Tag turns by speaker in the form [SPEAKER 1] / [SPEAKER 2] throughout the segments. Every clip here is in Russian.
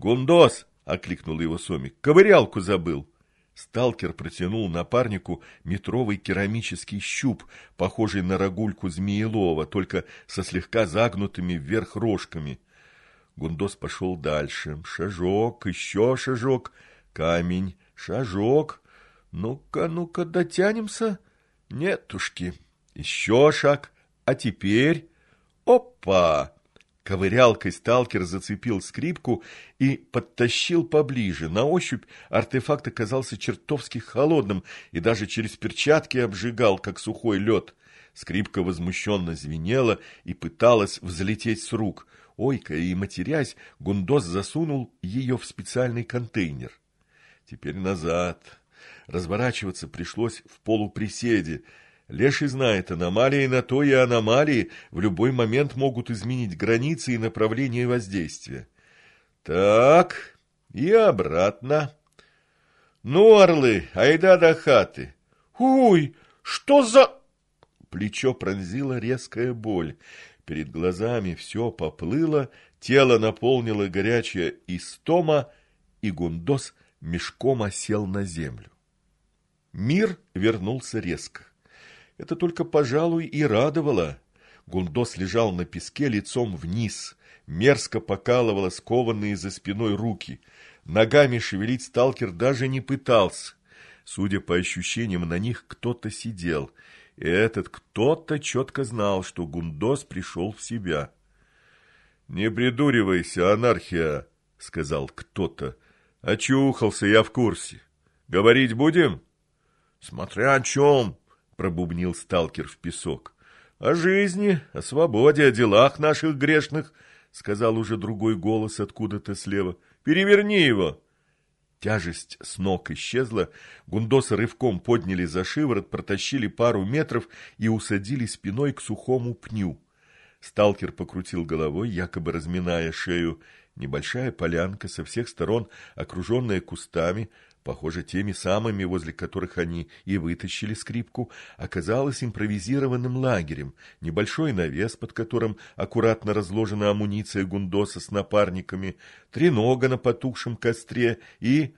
[SPEAKER 1] «Гундос!» — окликнул его Сомик. «Ковырялку забыл!» Сталкер протянул напарнику метровый керамический щуп, похожий на рогульку змеелова, только со слегка загнутыми вверх рожками. Гундос пошел дальше. Шажок, еще шажок, камень, шажок. Ну-ка, ну-ка, дотянемся. Нетушки. Еще шаг. А теперь... Опа! Ковырялкой сталкер зацепил скрипку и подтащил поближе. На ощупь артефакт оказался чертовски холодным и даже через перчатки обжигал, как сухой лед. Скрипка возмущенно звенела и пыталась взлететь с рук. Ойкая и матерясь, Гундос засунул ее в специальный контейнер. Теперь назад. Разворачиваться пришлось в полуприседе. Леший знает, аномалии на то и аномалии в любой момент могут изменить границы и направление воздействия. Так, и обратно. Ну, орлы, айда до хаты. Уй, что за... Плечо пронзила резкая боль. Перед глазами все поплыло, тело наполнило горячая истома, и Гундос мешком осел на землю. Мир вернулся резко. Это только, пожалуй, и радовало. Гундос лежал на песке лицом вниз, мерзко покалывало скованные за спиной руки. Ногами шевелить сталкер даже не пытался. Судя по ощущениям, на них кто-то сидел. И этот кто-то четко знал, что Гундос пришел в себя. «Не придуривайся, анархия», — сказал кто-то. «Очухался я в курсе. Говорить будем?» «Смотря о чем», пробубнил сталкер в песок. «О жизни, о свободе, о делах наших грешных», — сказал уже другой голос откуда-то слева. «Переверни его!» Тяжесть с ног исчезла, Гундоса рывком подняли за шиворот, протащили пару метров и усадили спиной к сухому пню. Сталкер покрутил головой, якобы разминая шею. Небольшая полянка, со всех сторон окруженная кустами, похоже, теми самыми, возле которых они и вытащили скрипку, оказалась импровизированным лагерем, небольшой навес, под которым аккуратно разложена амуниция гундоса с напарниками, тренога на потухшем костре и...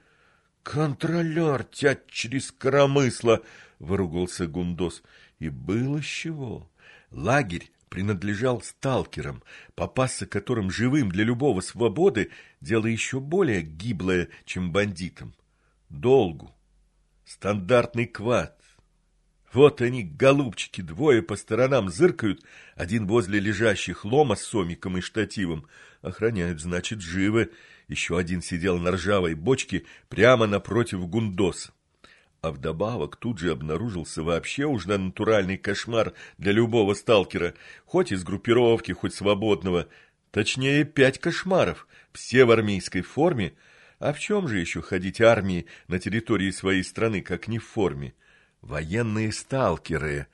[SPEAKER 1] «Контролер тять через коромысло!» — выругался гундос. И было с чего. Лагерь принадлежал сталкерам, попасться которым живым для любого свободы – дело еще более гиблое, чем бандитам долгу. Стандартный квад. Вот они, голубчики, двое по сторонам зыркают, один возле лежащих лома с сомиком и штативом. Охраняют, значит, живы. Еще один сидел на ржавой бочке прямо напротив гундоса. А вдобавок тут же обнаружился вообще уж натуральный кошмар для любого сталкера, хоть из группировки, хоть свободного. Точнее, пять кошмаров, все в армейской форме, а в чем же еще ходить армии на территории своей страны, как не в форме? Военные сталкеры.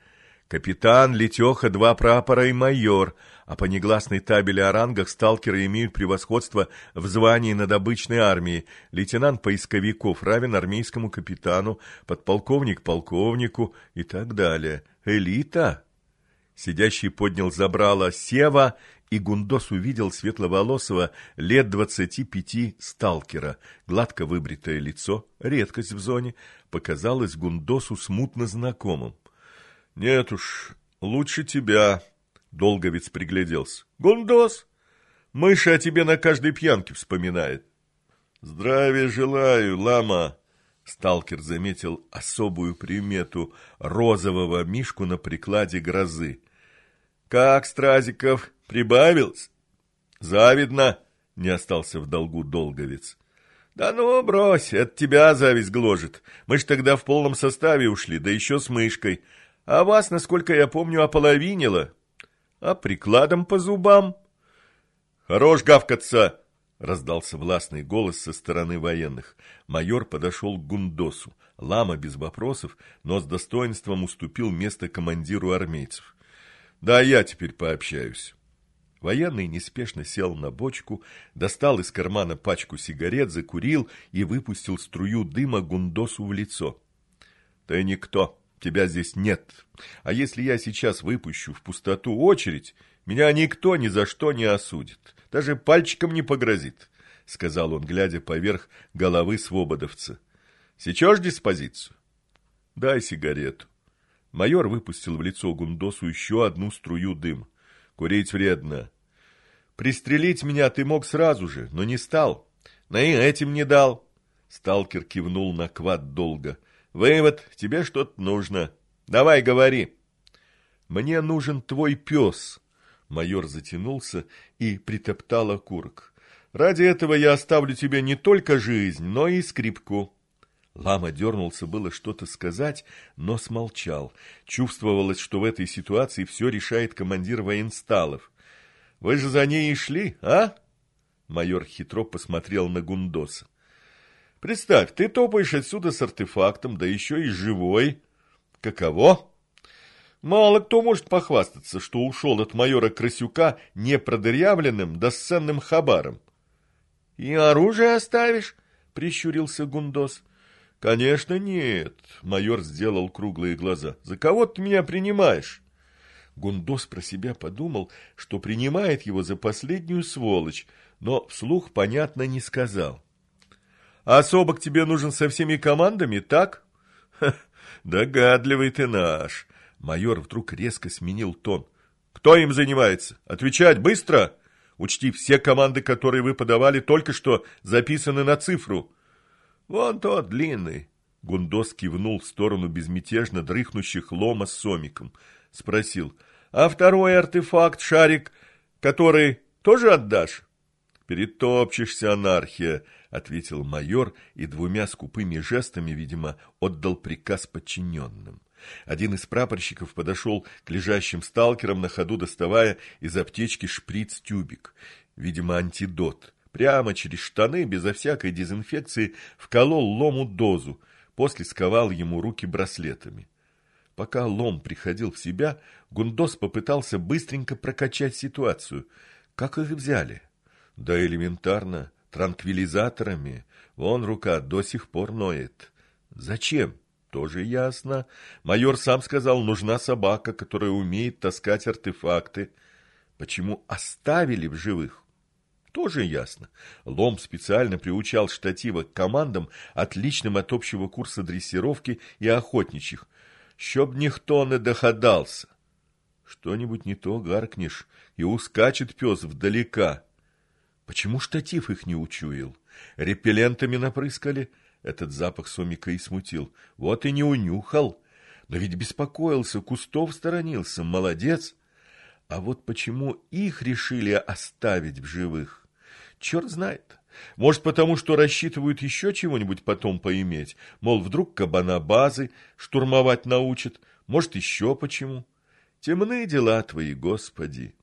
[SPEAKER 1] Капитан, летеха, два прапора и майор, а по негласной табели о рангах сталкеры имеют превосходство в звании над обычной армией. Лейтенант поисковиков равен армейскому капитану, подполковник полковнику и так далее. Элита? Сидящий поднял забрало Сева и Гундос увидел светловолосого лет двадцати пяти сталкера. Гладко выбритое лицо, редкость в зоне, показалось Гундосу смутно знакомым. — Нет уж, лучше тебя, — Долговец пригляделся. — Гундос, мышь о тебе на каждой пьянке вспоминает. — Здравия желаю, лама! Сталкер заметил особую примету розового мишку на прикладе грозы. — Как, Стразиков, Прибавился? Завидно, не остался в долгу долговец. Да ну, брось, от тебя зависть гложет. Мы ж тогда в полном составе ушли, да еще с мышкой. А вас, насколько я помню, ополовинило. А прикладом по зубам? Хорош гавкаться! Раздался властный голос со стороны военных. Майор подошел к Гундосу. Лама без вопросов, но с достоинством уступил место командиру армейцев. Да, я теперь пообщаюсь. Военный неспешно сел на бочку, достал из кармана пачку сигарет, закурил и выпустил струю дыма Гундосу в лицо. — Ты никто, тебя здесь нет. А если я сейчас выпущу в пустоту очередь, меня никто ни за что не осудит, даже пальчиком не погрозит. сказал он, глядя поверх головы свободовца. Сечешь диспозицию? Дай сигарету. Майор выпустил в лицо Гундосу еще одну струю дым. Курить вредно. Пристрелить меня ты мог сразу же, но не стал. Но и этим не дал. Сталкер кивнул на квад долго. Вывод, тебе что-то нужно. Давай, говори. Мне нужен твой пес. Майор затянулся и притоптал окурок. Ради этого я оставлю тебе не только жизнь, но и скрипку. Лама дернулся было что-то сказать, но смолчал. Чувствовалось, что в этой ситуации все решает командир военсталов. «Вы же за ней и шли, а?» Майор хитро посмотрел на Гундоса. «Представь, ты топаешь отсюда с артефактом, да еще и живой. Каково?» Мало кто может похвастаться, что ушел от майора Красюка непродырявленным да с ценным хабаром. — И оружие оставишь? — прищурился Гундос. «Конечно нет», — майор сделал круглые глаза. «За кого ты меня принимаешь?» Гундос про себя подумал, что принимает его за последнюю сволочь, но вслух, понятно, не сказал. «А особок тебе нужен со всеми командами, так?» Ха, «Догадливый ты наш!» Майор вдруг резко сменил тон. «Кто им занимается? Отвечать быстро! Учти, все команды, которые вы подавали, только что записаны на цифру. «Вон тот длинный!» Гундос кивнул в сторону безмятежно дрыхнущих лома с сомиком. Спросил, «А второй артефакт, шарик, который тоже отдашь?» «Перетопчешься, анархия!» — ответил майор и двумя скупыми жестами, видимо, отдал приказ подчиненным. Один из прапорщиков подошел к лежащим сталкерам, на ходу доставая из аптечки шприц-тюбик, видимо, антидот. Прямо через штаны, безо всякой дезинфекции, вколол лому дозу, после сковал ему руки браслетами. Пока лом приходил в себя, Гундос попытался быстренько прокачать ситуацию. Как их взяли? Да элементарно, транквилизаторами. Вон рука до сих пор ноет. Зачем? Тоже ясно. Майор сам сказал, нужна собака, которая умеет таскать артефакты. Почему оставили в живых? Тоже ясно. Лом специально приучал штатива к командам, отличным от общего курса дрессировки и охотничьих. Щоб ніхто не догадался. Что-нибудь не то гаркнешь, и ускачет пес вдалека. Почему штатив их не учуял? Репеллентами напрыскали? Этот запах Сомика и смутил. Вот и не унюхал. Но ведь беспокоился, кустов сторонился. Молодец. А вот почему их решили оставить в живых? Черт знает. Может, потому что рассчитывают еще чего-нибудь потом поиметь. Мол, вдруг кабана базы штурмовать научат. Может, еще почему. Темные дела твои, Господи.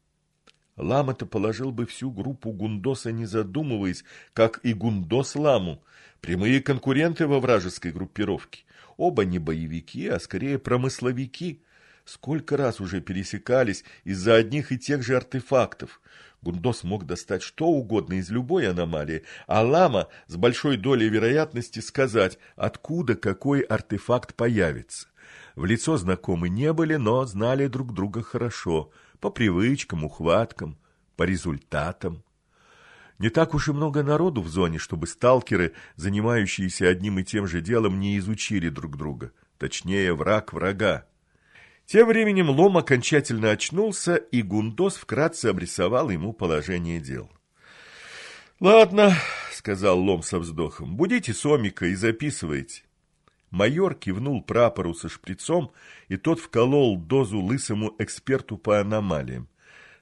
[SPEAKER 1] Лама-то положил бы всю группу Гундоса, не задумываясь, как и Гундос Ламу. Прямые конкуренты во вражеской группировке. Оба не боевики, а скорее промысловики. Сколько раз уже пересекались из-за одних и тех же артефактов. Гундос мог достать что угодно из любой аномалии, а Лама с большой долей вероятности сказать, откуда какой артефакт появится. В лицо знакомы не были, но знали друг друга хорошо, по привычкам, ухваткам, по результатам. Не так уж и много народу в зоне, чтобы сталкеры, занимающиеся одним и тем же делом, не изучили друг друга. Точнее, враг врага. Тем временем Лом окончательно очнулся, и Гундос вкратце обрисовал ему положение дел. «Ладно», — сказал Лом со вздохом, — «будите Сомика и записывайте». Майор кивнул прапору со шприцом, и тот вколол дозу лысому эксперту по аномалиям.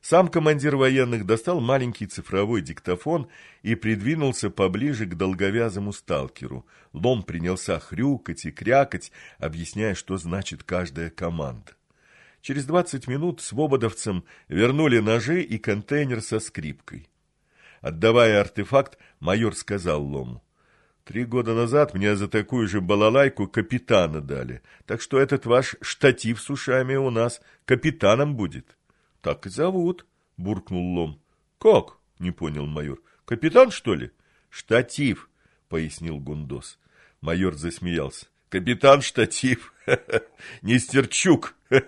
[SPEAKER 1] Сам командир военных достал маленький цифровой диктофон и придвинулся поближе к долговязому сталкеру. Лом принялся хрюкать и крякать, объясняя, что значит каждая команда. Через двадцать минут свободовцам вернули ножи и контейнер со скрипкой. Отдавая артефакт, майор сказал Лому. Три года назад мне за такую же балалайку капитана дали, так что этот ваш штатив с ушами у нас капитаном будет. Так и зовут, буркнул Лом. Как? Не понял майор. Капитан, что ли? Штатив, пояснил Гундос. Майор засмеялся. Капитан штатив. Нестерчук.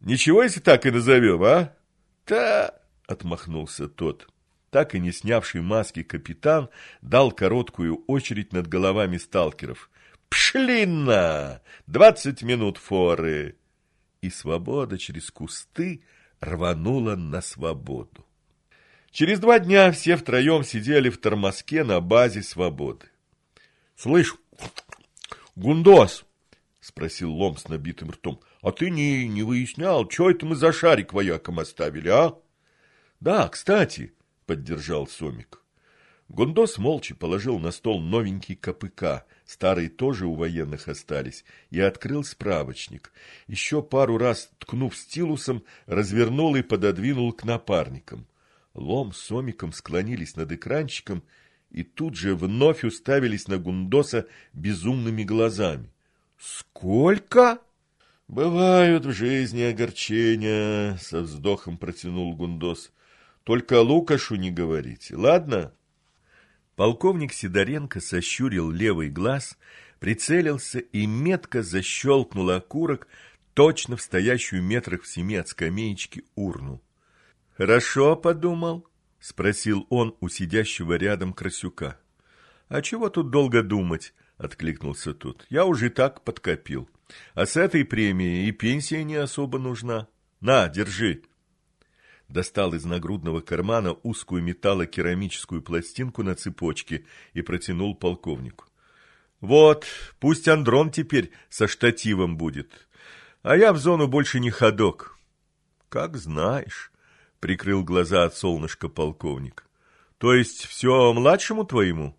[SPEAKER 1] Ничего, если так и назовем, а? Та, отмахнулся тот. так и не снявший маски капитан дал короткую очередь над головами сталкеров. «Пшли на! Двадцать минут форы!» И свобода через кусты рванула на свободу. Через два дня все втроем сидели в тормозке на базе свободы. — Слышь, Гундос, — спросил Лом с набитым ртом, — а ты не, не выяснял, что это мы за шарик вояком оставили, а? — Да, кстати, — поддержал Сомик. Гундос молча положил на стол новенький КПК, старые тоже у военных остались, и открыл справочник. Еще пару раз, ткнув стилусом, развернул и пододвинул к напарникам. Лом с Сомиком склонились над экранчиком и тут же вновь уставились на Гундоса безумными глазами. «Сколько?» «Бывают в жизни огорчения», — со вздохом протянул Гундос. «Только Лукашу не говорите, ладно?» Полковник Сидоренко сощурил левый глаз, прицелился и метко защелкнул окурок точно в стоящую метрах в семи от скамеечки урну. «Хорошо подумал?» — спросил он у сидящего рядом Красюка. «А чего тут долго думать?» — откликнулся тот. «Я уже так подкопил. А с этой премией и пенсия не особо нужна. На, держи!» Достал из нагрудного кармана узкую металлокерамическую пластинку на цепочке и протянул полковнику. «Вот, пусть Андрон теперь со штативом будет, а я в зону больше не ходок». «Как знаешь» прикрыл глаза от солнышка полковник. То есть все младшему твоему?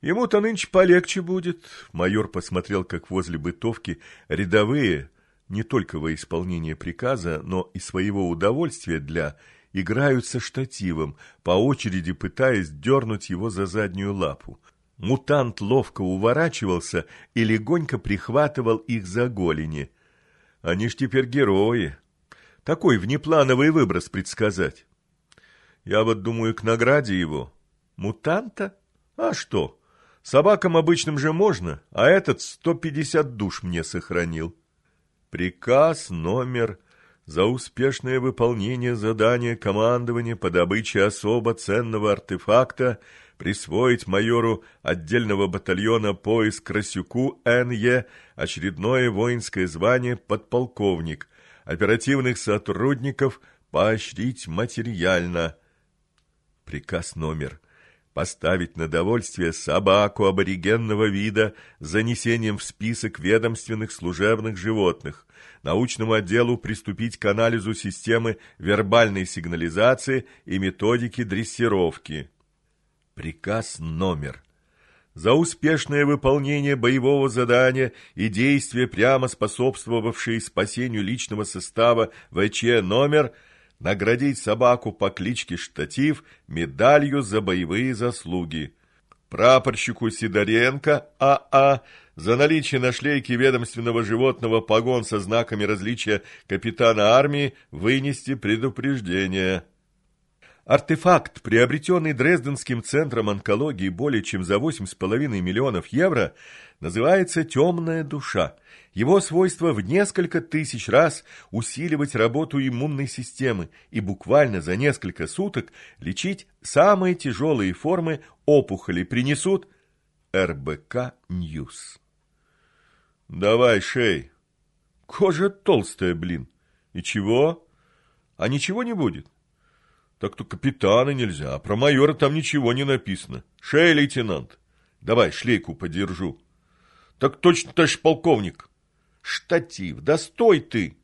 [SPEAKER 1] Ему-то нынче полегче будет. Майор посмотрел, как возле бытовки рядовые, не только во исполнение приказа, но и своего удовольствия для, играют со штативом, по очереди пытаясь дернуть его за заднюю лапу. Мутант ловко уворачивался и легонько прихватывал их за голени. Они ж теперь герои. Такой внеплановый выброс предсказать. Я вот думаю, к награде его. Мутанта? А что? Собакам обычным же можно, а этот сто пятьдесят душ мне сохранил. Приказ номер за успешное выполнение задания командования по добыче особо ценного артефакта присвоить майору отдельного батальона поиск Красюку Н.Е. очередное воинское звание подполковник – оперативных сотрудников поощрить материально. Приказ номер. Поставить на довольствие собаку аборигенного вида с занесением в список ведомственных служебных животных. Научному отделу приступить к анализу системы вербальной сигнализации и методики дрессировки. Приказ номер за успешное выполнение боевого задания и действия, прямо способствовавшие спасению личного состава ВЧ номер, наградить собаку по кличке Штатив медалью за боевые заслуги. Прапорщику Сидоренко А.А. за наличие на шлейке ведомственного животного погон со знаками различия капитана армии вынести предупреждение. Артефакт, приобретенный Дрезденским центром онкологии более чем за 8,5 миллионов евро, называется «темная душа». Его свойство в несколько тысяч раз усиливать работу иммунной системы и буквально за несколько суток лечить самые тяжелые формы опухолей принесут РБК News. «Давай, шей. Кожа толстая, блин. И чего? А ничего не будет?» Так-то капитана нельзя, а про майора там ничего не написано. Шея, лейтенант. Давай, шлейку подержу. Так точно, товарищ полковник. Штатив, да ты!